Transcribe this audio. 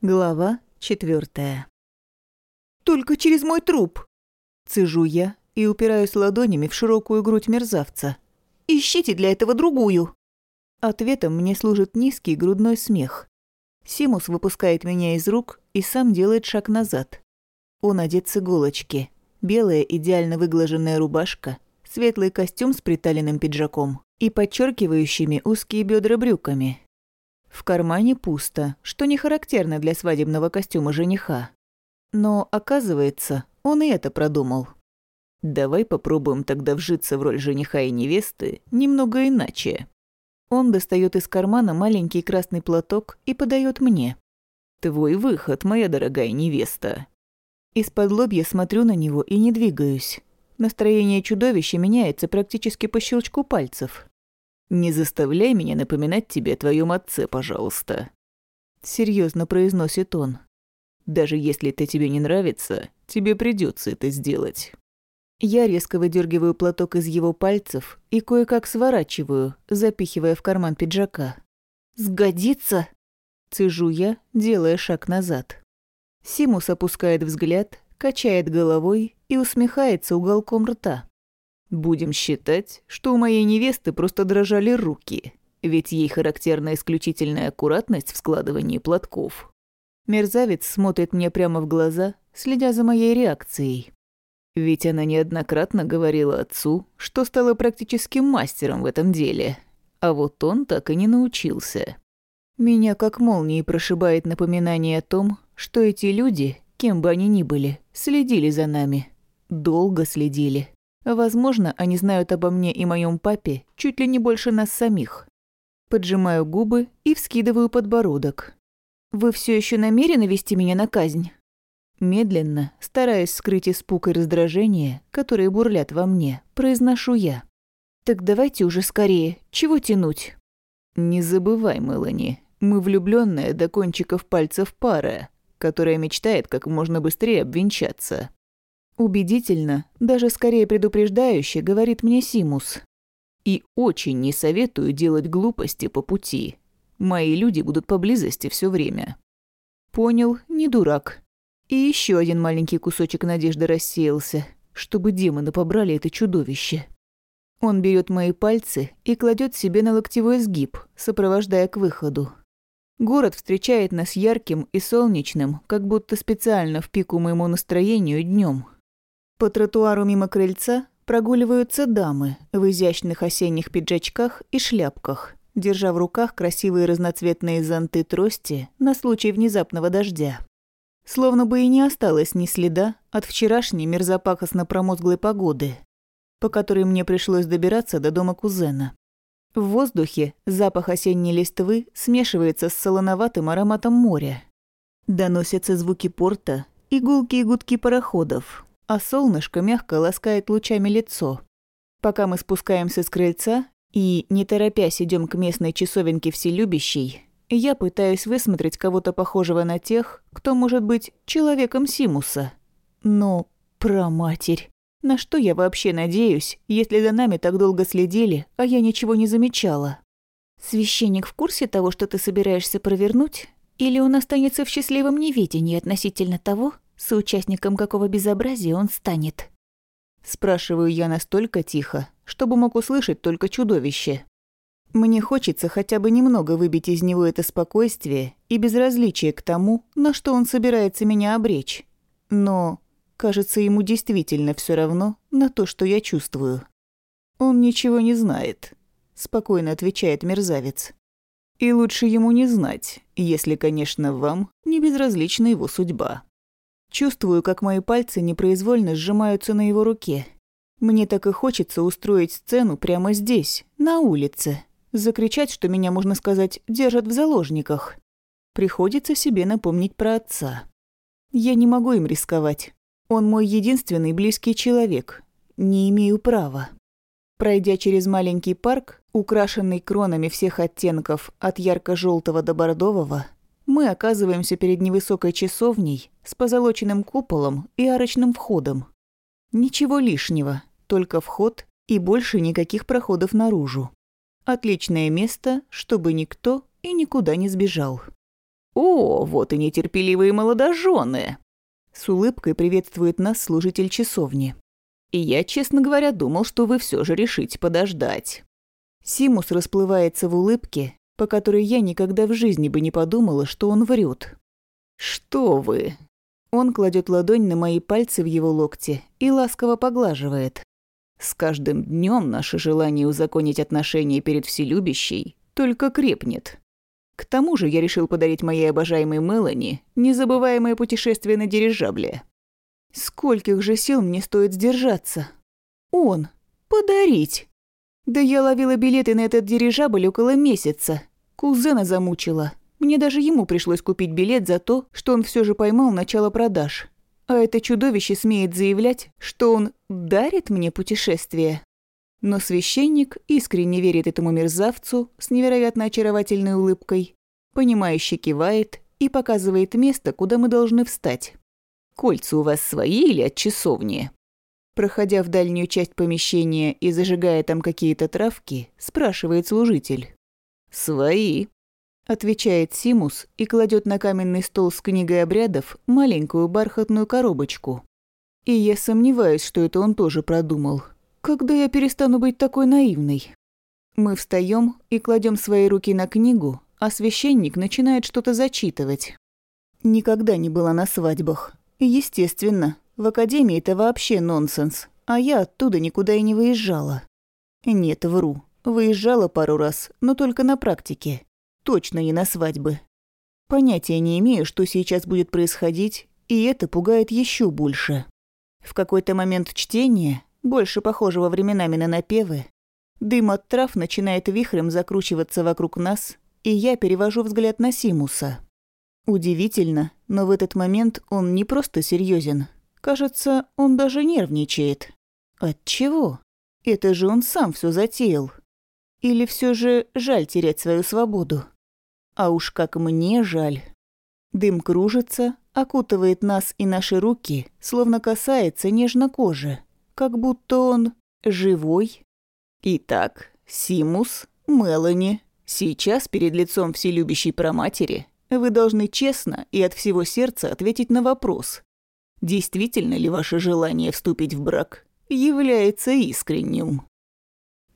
Глава четвертая. «Только через мой труп!» Цежу я и упираюсь ладонями в широкую грудь мерзавца. «Ищите для этого другую!» Ответом мне служит низкий грудной смех. Симус выпускает меня из рук и сам делает шаг назад. Он одет с иголочки. Белая идеально выглаженная рубашка, светлый костюм с приталенным пиджаком и подчеркивающими узкие бедра брюками. В кармане пусто, что не характерно для свадебного костюма жениха. Но, оказывается, он и это продумал. «Давай попробуем тогда вжиться в роль жениха и невесты немного иначе». Он достает из кармана маленький красный платок и подает мне. «Твой выход, моя дорогая невеста». Из-под лобья смотрю на него и не двигаюсь. Настроение чудовища меняется практически по щелчку пальцев. «Не заставляй меня напоминать тебе о твоем отце, пожалуйста», — серьезно произносит он. «Даже если это тебе не нравится, тебе придется это сделать». Я резко выдергиваю платок из его пальцев и кое-как сворачиваю, запихивая в карман пиджака. «Сгодится?» – цежу я, делая шаг назад. Симус опускает взгляд, качает головой и усмехается уголком рта. Будем считать, что у моей невесты просто дрожали руки, ведь ей характерна исключительная аккуратность в складывании платков. Мерзавец смотрит мне прямо в глаза, следя за моей реакцией. Ведь она неоднократно говорила отцу, что стала практически мастером в этом деле. А вот он так и не научился. Меня как молнией прошибает напоминание о том, что эти люди, кем бы они ни были, следили за нами. Долго следили. Возможно, они знают обо мне и моем папе чуть ли не больше нас самих. Поджимаю губы и вскидываю подбородок. «Вы все еще намерены вести меня на казнь?» Медленно, стараясь скрыть испуг и раздражение, которые бурлят во мне, произношу я. «Так давайте уже скорее, чего тянуть?» «Не забывай, Мелани, мы влюбленная до кончиков пальцев пара, которая мечтает как можно быстрее обвенчаться. Убедительно, даже скорее предупреждающе, говорит мне Симус. И очень не советую делать глупости по пути. Мои люди будут поблизости все время. Понял, не дурак. И еще один маленький кусочек надежды рассеялся, чтобы демоны побрали это чудовище. Он берет мои пальцы и кладет себе на локтевой сгиб, сопровождая к выходу. Город встречает нас ярким и солнечным, как будто специально в пику моему настроению днем. По тротуару мимо крыльца прогуливаются дамы в изящных осенних пиджачках и шляпках, держа в руках красивые разноцветные зонты-трости на случай внезапного дождя. Словно бы и не осталось ни следа от вчерашней мерзопакостно-промозглой погоды, по которой мне пришлось добираться до дома кузена. В воздухе запах осенней листвы смешивается с солоноватым ароматом моря. Доносятся звуки порта и гулкие гудки пароходов, а солнышко мягко ласкает лучами лицо. Пока мы спускаемся с крыльца и, не торопясь, идем к местной часовенке вселюбящей, я пытаюсь высмотреть кого-то похожего на тех, кто может быть человеком Симуса. Но, проматерь, на что я вообще надеюсь, если за нами так долго следили, а я ничего не замечала? Священник в курсе того, что ты собираешься провернуть? Или он останется в счастливом неведении относительно того, соучастником какого безобразия он станет. Спрашиваю я настолько тихо, чтобы мог услышать только чудовище. Мне хочется хотя бы немного выбить из него это спокойствие и безразличие к тому, на что он собирается меня обречь. Но, кажется, ему действительно все равно на то, что я чувствую. «Он ничего не знает», – спокойно отвечает мерзавец. «И лучше ему не знать, если, конечно, вам не безразлична его судьба». Чувствую, как мои пальцы непроизвольно сжимаются на его руке. Мне так и хочется устроить сцену прямо здесь, на улице. Закричать, что меня, можно сказать, держат в заложниках. Приходится себе напомнить про отца. Я не могу им рисковать. Он мой единственный близкий человек. Не имею права. Пройдя через маленький парк, украшенный кронами всех оттенков от ярко желтого до бордового, мы оказываемся перед невысокой часовней с позолоченным куполом и арочным входом. Ничего лишнего, только вход и больше никаких проходов наружу. Отличное место, чтобы никто и никуда не сбежал. «О, вот и нетерпеливые молодожены!» С улыбкой приветствует нас служитель часовни. И я, честно говоря, думал, что вы все же решите подождать. Симус расплывается в улыбке, по которой я никогда в жизни бы не подумала, что он врет. «Что вы?» Он кладет ладонь на мои пальцы в его локте и ласково поглаживает. С каждым днем наше желание узаконить отношения перед вселюбящей только крепнет. К тому же я решил подарить моей обожаемой Мелани незабываемое путешествие на дирижабле. Скольких же сил мне стоит сдержаться? Он. Подарить. Да я ловила билеты на этот дирижабль около месяца. Кузена замучила. Мне даже ему пришлось купить билет за то, что он все же поймал начало продаж. А это чудовище смеет заявлять, что он дарит мне путешествие. Но священник искренне верит этому мерзавцу с невероятно очаровательной улыбкой, понимающе кивает и показывает место, куда мы должны встать. «Кольца у вас свои или от часовни?» Проходя в дальнюю часть помещения и зажигая там какие-то травки, спрашивает служитель. «Свои», – отвечает Симус и кладет на каменный стол с книгой обрядов маленькую бархатную коробочку. И я сомневаюсь, что это он тоже продумал. Когда я перестану быть такой наивной? Мы встаем и кладем свои руки на книгу, а священник начинает что-то зачитывать. Никогда не была на свадьбах. Естественно, в академии это вообще нонсенс, а я оттуда никуда и не выезжала. Нет, вру. Выезжала пару раз, но только на практике. Точно не на свадьбы. Понятия не имею, что сейчас будет происходить, и это пугает еще больше. В какой-то момент чтения, больше похожего временами на напевы, дым от трав начинает вихрем закручиваться вокруг нас, и я перевожу взгляд на Симуса. Удивительно, но в этот момент он не просто серьезен. Кажется, он даже нервничает. От чего? Это же он сам все затеял. Или все же жаль терять свою свободу? А уж как мне жаль. Дым кружится, окутывает нас и наши руки, словно касается нежно кожи, как будто он живой. Итак, Симус, Мелани, сейчас перед лицом вселюбящей проматери вы должны честно и от всего сердца ответить на вопрос, действительно ли ваше желание вступить в брак является искренним.